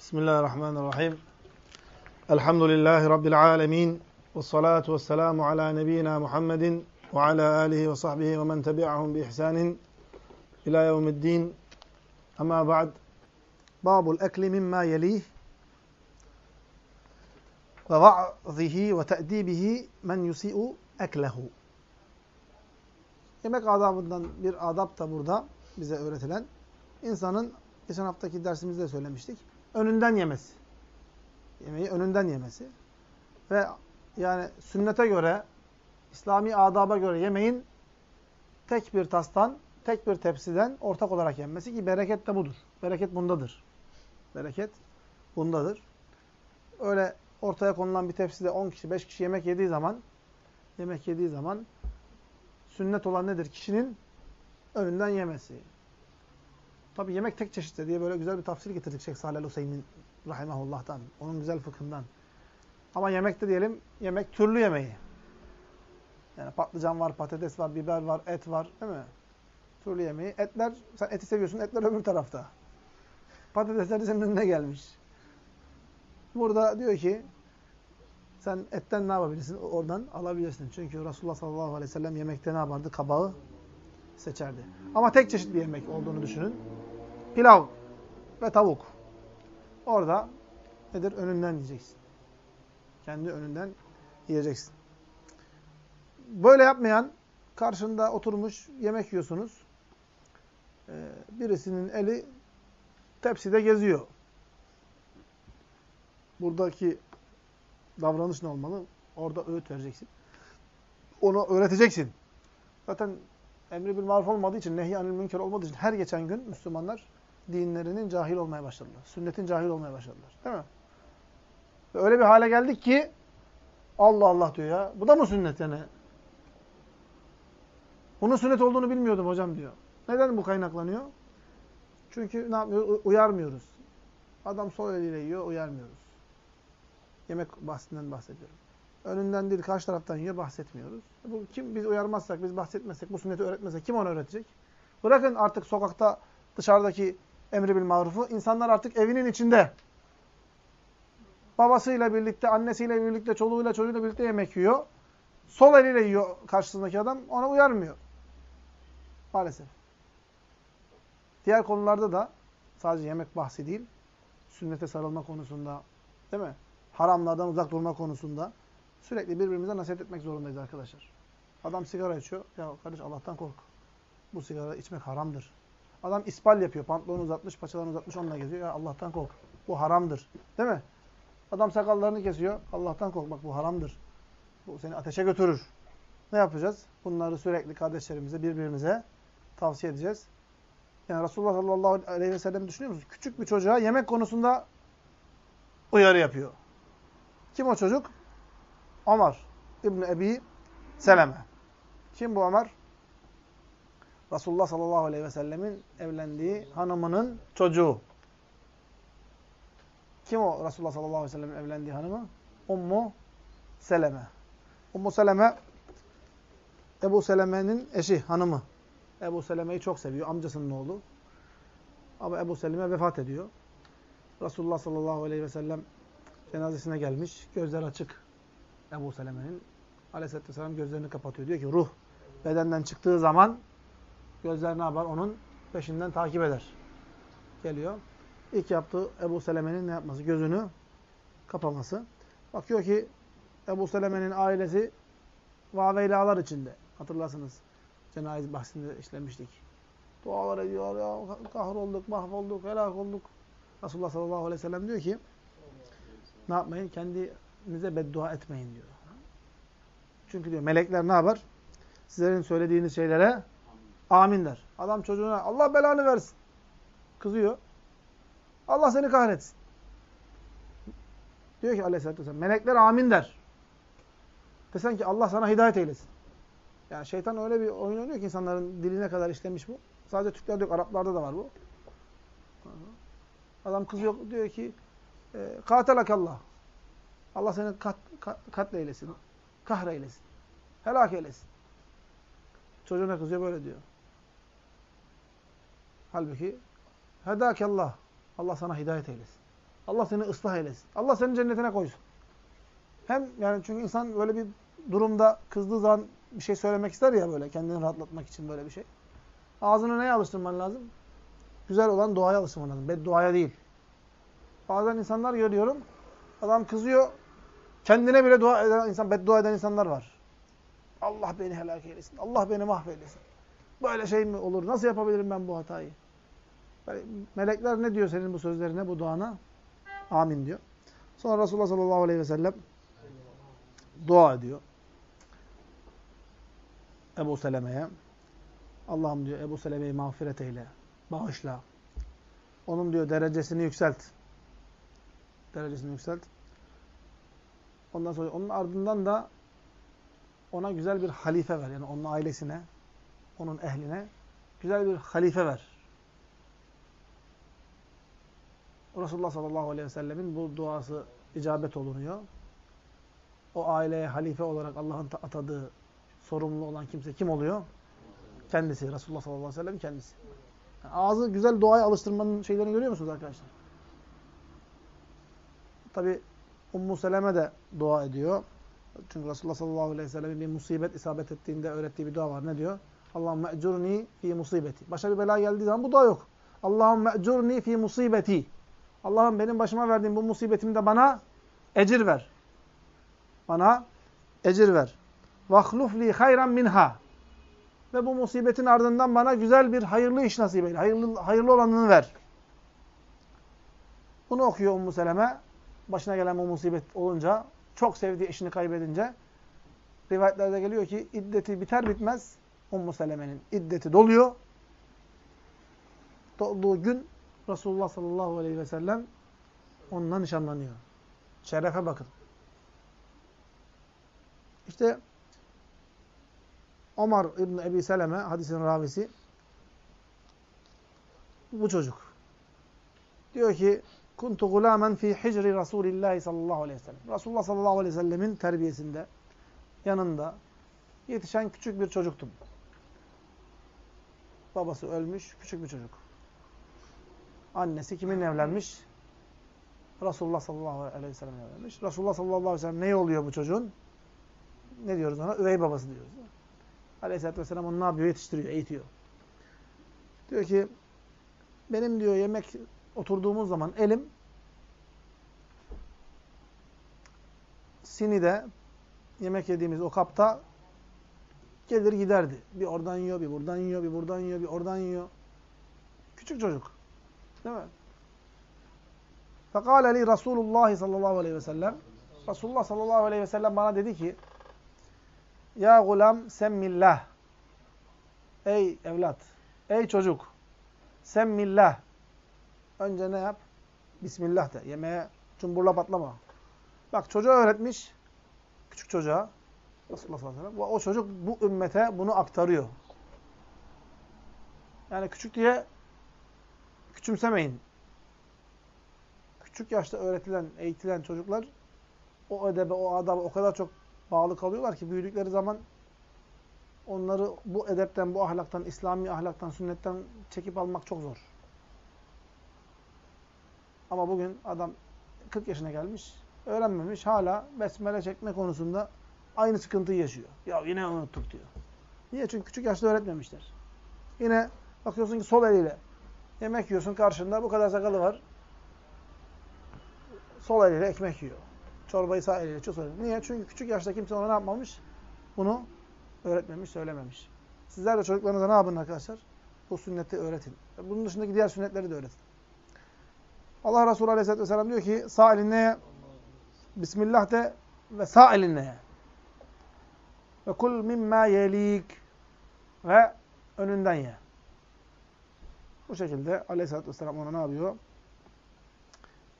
Bismillahirrahmanirrahim. Elhamdülillahi Rabbil alemin. Ve salatu ve selamu ala nebiyyina Muhammedin ve ala alihi ve sahbihi ve men tebi'ahum bi ihsanin ila yevmiddin. Ama ba'd. Babul ekli mimma yelih ve va'zihi ve te'dibihi men yusi'u eklehu. Yemek adabından bir adab da burada bize öğretilen. insanın geçen haftaki dersimizde söylemiştik. Önünden yemesi. Yemeği önünden yemesi. Ve yani sünnete göre, İslami adaba göre yemeğin tek bir tastan, tek bir tepsiden ortak olarak yenmesi ki bereket de budur. Bereket bundadır. Bereket bundadır. Öyle ortaya konulan bir tepside 10 kişi, 5 kişi yemek yediği zaman yemek yediği zaman sünnet olan nedir? Kişinin önünden yemesi. Tabi yemek tek çeşitli diye böyle güzel bir tafsir getirdik Şeyh Salih Hüseyin rahimahullah'tan. Onun güzel fıkhından. Ama yemekte diyelim, yemek türlü yemeği. Yani patlıcan var, patates var, biber var, et var değil mi? Türlü yemeği. Etler, sen eti seviyorsun, etler öbür tarafta. Patatesler senin önüne gelmiş. Burada diyor ki, sen etten ne yapabilirsin? Oradan alabilirsin. Çünkü Resulullah sallallahu aleyhi ve sellem yemekte ne yapardı? Kabağı seçerdi. Ama tek çeşit bir yemek olduğunu düşünün. Pilav ve tavuk. Orada nedir? Önünden yiyeceksin. Kendi önünden yiyeceksin. Böyle yapmayan, karşında oturmuş yemek yiyorsunuz. Birisinin eli tepside geziyor. Buradaki davranış ne olmalı? Orada öğüt vereceksin. Onu öğreteceksin. Zaten emri bil maruf olmadığı için, nehy anil münker olmadığı için her geçen gün Müslümanlar dinlerinin cahil olmaya başladılar. Sünnetin cahil olmaya başladılar. Değil mi? Öyle bir hale geldik ki Allah Allah diyor ya. Bu da mı sünnet yani? Bunun sünnet olduğunu bilmiyordum hocam diyor. Neden bu kaynaklanıyor? Çünkü ne yapmıyoruz? Uyarmıyoruz. Adam sol eliyle yiyor, uyarmıyoruz. Yemek bahsinden bahsediyorum. Önünden değil, karşı taraftan yiyor, bahsetmiyoruz. Bu kim biz uyarmazsak, biz bahsetmezsek, bu sünneti öğretmezsek kim onu öğretecek? Bırakın artık sokakta, dışarıdaki emri bil marufu. İnsanlar artık evinin içinde. Babasıyla birlikte, annesiyle birlikte, çoluğuyla, çocuğuyla birlikte yemek yiyor. Sol eliyle yiyor karşısındaki adam. Ona uyarmıyor. Maalesef. Diğer konularda da sadece yemek bahsi değil, sünnete sarılma konusunda, değil mi? Haramlardan uzak durma konusunda sürekli birbirimize nasihat etmek zorundayız arkadaşlar. Adam sigara içiyor. Ya kardeş Allah'tan kork. Bu sigara içmek haramdır. Adam ispal yapıyor. Pantolonu uzatmış, paçalarını uzatmış onunla geziyor. Ya Allah'tan kork. Bu haramdır. Değil mi? Adam sakallarını kesiyor. Allah'tan kork. Bak bu haramdır. Bu seni ateşe götürür. Ne yapacağız? Bunları sürekli kardeşlerimize, birbirimize tavsiye edeceğiz. Yani Resulullah sallallahu aleyhi ve sellem düşünüyor musunuz? Küçük bir çocuğa yemek konusunda uyarı yapıyor. Kim o çocuk? Ömer İbni Ebi Seleme. Kim bu Ömer? Resulullah sallallahu aleyhi ve sellemin evlendiği hanımının çocuğu. Kim o Resulullah sallallahu aleyhi ve sellemin evlendiği hanımı? Ummu Seleme. Ummu Seleme Ebu Seleme'nin eşi, hanımı. Ebu Seleme'yi çok seviyor. Amcasının oğlu. Ama Ebu Seleme vefat ediyor. Resulullah sallallahu aleyhi ve sellem cenazesine gelmiş. Gözler açık. Ebu Seleme'nin. Aleyhisselatü vesselam gözlerini kapatıyor. Diyor ki ruh bedenden çıktığı zaman gözler ne yapar? Onun peşinden takip eder. Geliyor. İlk yaptığı Ebu Seleme'nin ne yapması? Gözünü kapaması. Bakıyor ki Ebu Seleme'nin ailesi vaveylalar içinde. Hatırlarsınız. Cenaze bahsinde işlemiştik. Dualar ediyor. Ya kahrolduk, mahvolduk, helak olduk. Resulullah sallallahu aleyhi ve sellem diyor ki ne yapmayın? Kendinize beddua etmeyin diyor. Çünkü diyor melekler ne yapar? Sizlerin söylediğiniz şeylere amin der. Adam çocuğuna Allah belanı versin. Kızıyor. Allah seni kahretsin. Diyor ki aleyhissalatü vesselam melekler amin der. Desen ki Allah sana hidayet eylesin. Yani şeytan öyle bir oyun oynuyor ki insanların diline kadar işlemiş bu. Sadece Türklerde yok, Araplarda da var bu. Adam kızıyor diyor ki katelakallah. Allah seni kat, kat, katleylesin. Kahreylesin. Helak eylesin. Çocuğuna kızıyor böyle diyor. Halbuki hedakallah. Allah sana hidayet eylesin. Allah seni ıslah eylesin. Allah seni cennetine koysun. Hem yani çünkü insan böyle bir durumda kızdığı zaman bir şey söylemek ister ya böyle kendini rahatlatmak için böyle bir şey. Ağzını neye alıştırman lazım? Güzel olan duaya alıştırman lazım. Bedduaya değil. Bazen insanlar görüyorum. Adam kızıyor. Kendine bile dua eden insan, beddua eden insanlar var. Allah beni helak eylesin. Allah beni mahveylesin. Böyle şey mi olur? Nasıl yapabilirim ben bu hatayı? Melekler ne diyor senin bu sözlerine, bu duana? Amin diyor. Sonra Resulullah sallallahu aleyhi ve sellem dua ediyor. Ebu Seleme'ye. Allah'ım diyor Ebu Seleme'yi mağfiret eyle. Bağışla. Onun diyor derecesini yükselt. Derecesini yükselt. Ondan sonra onun ardından da ona güzel bir halife ver. Yani onun ailesine, onun ehline güzel bir halife ver. Resulullah sallallahu aleyhi ve sellemin bu duası icabet olunuyor. O aileye halife olarak Allah'ın atadığı sorumlu olan kimse kim oluyor? Kendisi. Resulullah sallallahu aleyhi ve sellem kendisi. Yani ağzı güzel duaya alıştırmanın şeylerini görüyor musunuz arkadaşlar? Tabi Ummu Seleme de dua ediyor. Çünkü Resulullah sallallahu aleyhi ve sellem'in bir musibet isabet ettiğinde öğrettiği bir dua var. Ne diyor? Allahümme ecurni fi musibeti. Başa bir bela geldiği zaman bu dua yok. Allahümme ecurni fi musibeti. Allah'ım benim başıma verdiğin bu musibetimde bana ecir ver. Bana ecir ver. Vahlufli hayran minha. Ve bu musibetin ardından bana güzel bir hayırlı iş nasip eyle. Hayırlı, hayırlı olanını ver. Bunu okuyor Ummu Seleme. Başına gelen bu musibet olunca, çok sevdiği eşini kaybedince, rivayetlerde geliyor ki iddeti biter bitmez Ummu Seleme'nin iddeti doluyor. Dolduğu gün Resulullah sallallahu aleyhi ve sellem onunla nişanlanıyor. Şerefe bakın. İşte Ömer İbni Ebi Seleme hadisin ravisi bu çocuk. Diyor ki kuntu gulamen fi hicri Resulillah sallallahu aleyhi ve sellem. Resulullah sallallahu aleyhi ve sellemin terbiyesinde yanında yetişen küçük bir çocuktum. Babası ölmüş, küçük bir çocuk. Annesi kimin evlenmiş? Resulullah sallallahu aleyhi ve sellem evlenmiş. Resulullah sallallahu aleyhi ve sellem ne oluyor bu çocuğun? Ne diyoruz ona? Üvey babası diyoruz. Aleyhisselatü vesselam onu ne yapıyor? Yetiştiriyor, eğitiyor. Diyor ki, benim diyor yemek oturduğumuz zaman elim sinide yemek yediğimiz o kapta gelir giderdi. Bir oradan yiyor, bir buradan yiyor, bir buradan yiyor, bir oradan yiyor. Küçük çocuk. Değil mi? Fekale li Resulullah sallallahu aleyhi ve sellem Resulullah sallallahu aleyhi ve sellem bana dedi ki Ya gulam semmillah Ey evlat, ey çocuk semmillah Önce ne yap? Bismillah de. Yemeğe cumburla patlama. Bak çocuğa öğretmiş. Küçük çocuğa. Resulullah sallallahu aleyhi ve sellem. O çocuk bu ümmete bunu aktarıyor. Yani küçük diye küçümsemeyin. Küçük yaşta öğretilen, eğitilen çocuklar o edebe, o adaba o kadar çok bağlı kalıyorlar ki büyüdükleri zaman onları bu edepten, bu ahlaktan, İslami ahlaktan, sünnetten çekip almak çok zor. Ama bugün adam 40 yaşına gelmiş, öğrenmemiş, hala besmele çekme konusunda aynı sıkıntıyı yaşıyor. Ya yine unuttuk diyor. Niye? Çünkü küçük yaşta öğretmemişler. Yine bakıyorsun ki sol eliyle yemek yiyorsun karşında, bu kadar sakalı var. Sol eliyle ekmek yiyor. Çorbayı sağ eliyle içiyor. Niye? Çünkü küçük yaşta kimse ona ne yapmamış? Bunu öğretmemiş, söylememiş. Sizler de çocuklarınıza ne yapın arkadaşlar? Bu sünneti öğretin. Bunun dışındaki diğer sünnetleri de öğretin. Allah Resulü Aleyhisselatü Vesselam diyor ki sağ elinle Bismillah de ve sağ elinle ve kul mimma yelik ve önünden ye. Bu şekilde Aleyhisselatü Vesselam ona ne yapıyor?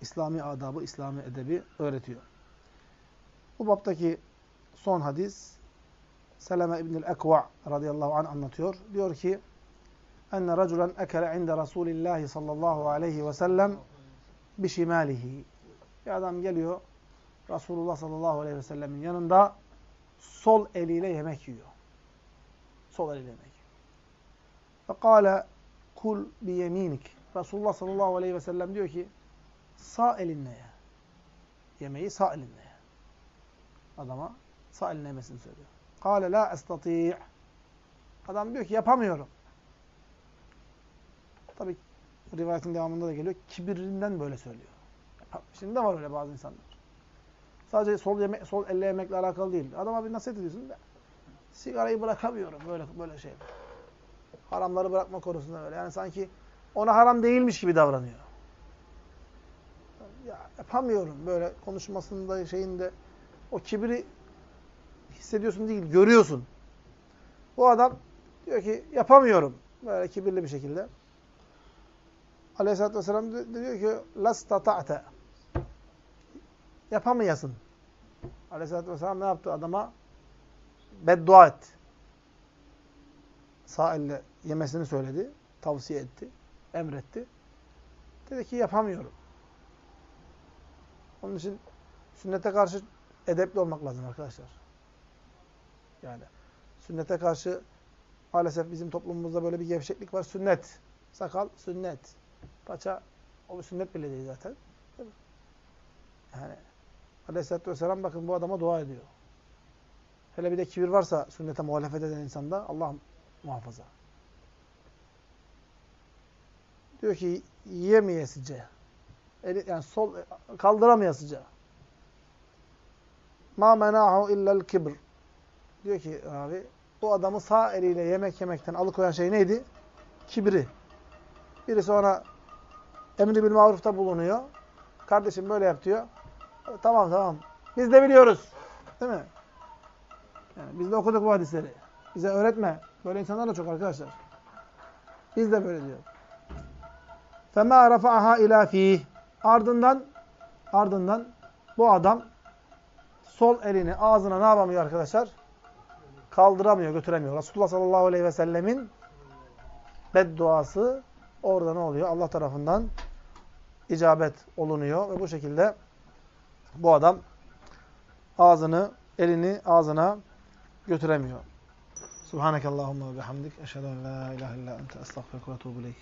İslami adabı, İslami edebi öğretiyor. Bu baptaki son hadis Seleme İbnül Ekva radıyallahu anh anlatıyor. Diyor ki enne raculen ekele inde Resulillahi sallallahu aleyhi ve sellem bişimalihi. Bir adam geliyor Resulullah sallallahu aleyhi ve sellemin yanında sol eliyle yemek yiyor. Sol eliyle yemek yiyor. Ve kâle kul bi yeminik. Resulullah sallallahu aleyhi ve sellem diyor ki sağ elinle ye. Yemeği sağ elinle ye. Adama sağ elinle yemesini söylüyor. Kâle la estati' Adam diyor ki yapamıyorum. Tabi rivayetin devamında da geliyor. Kibirinden böyle söylüyor. Şimdi de var öyle bazı insanlar. Sadece sol yeme sol elle yemekle alakalı değil. Adama bir nasihat ediyorsun da sigarayı bırakamıyorum böyle böyle şey. Haramları bırakma konusunda böyle. Yani sanki ona haram değilmiş gibi davranıyor. Ya yapamıyorum böyle konuşmasında şeyinde o kibri hissediyorsun değil, görüyorsun. Bu adam diyor ki yapamıyorum. Böyle kibirli bir şekilde. Aleyhisselatü Vesselam diyor ki lastata'te yapamayasın. Aleyhisselatü Vesselam ne yaptı adama? Beddua etti. Sağ elle yemesini söyledi. Tavsiye etti. Emretti. Dedi ki yapamıyorum. Onun için sünnete karşı edepli olmak lazım arkadaşlar. Yani sünnete karşı maalesef bizim toplumumuzda böyle bir gevşeklik var. Sünnet. Sakal sünnet. Paça, o bir sünnet bile değil zaten. Değil? Yani Aleyhisselatü Vesselam bakın bu adama dua ediyor. Hele bir de kibir varsa sünnete muhalefet eden insanda Allah muhafaza. Diyor ki yiyemeyesice. Eli, yani sol kaldıramayasıca. Ma menahu illel kibr. Diyor ki abi bu adamı sağ eliyle yemek yemekten alıkoyan şey neydi? Kibri. Birisi ona emri bil marufta bulunuyor. Kardeşim böyle yap diyor. Tamam tamam. Biz de biliyoruz. Değil mi? Yani biz de okuduk bu hadisleri. Bize öğretme. Böyle insanlar da çok arkadaşlar. Biz de böyle diyor. فَمَا رَفَعَهَا اِلَى ف۪يهِ Ardından ardından bu adam sol elini ağzına ne yapamıyor arkadaşlar? Kaldıramıyor, götüremiyor. Resulullah sallallahu aleyhi ve sellemin bedduası orada ne oluyor? Allah tarafından icabet olunuyor ve bu şekilde bu adam ağzını, elini ağzına götüremiyor. Subhanakallahumma ve bihamdik. Eşhedü en la ilahe illa ente estağfirullah ve etûbü.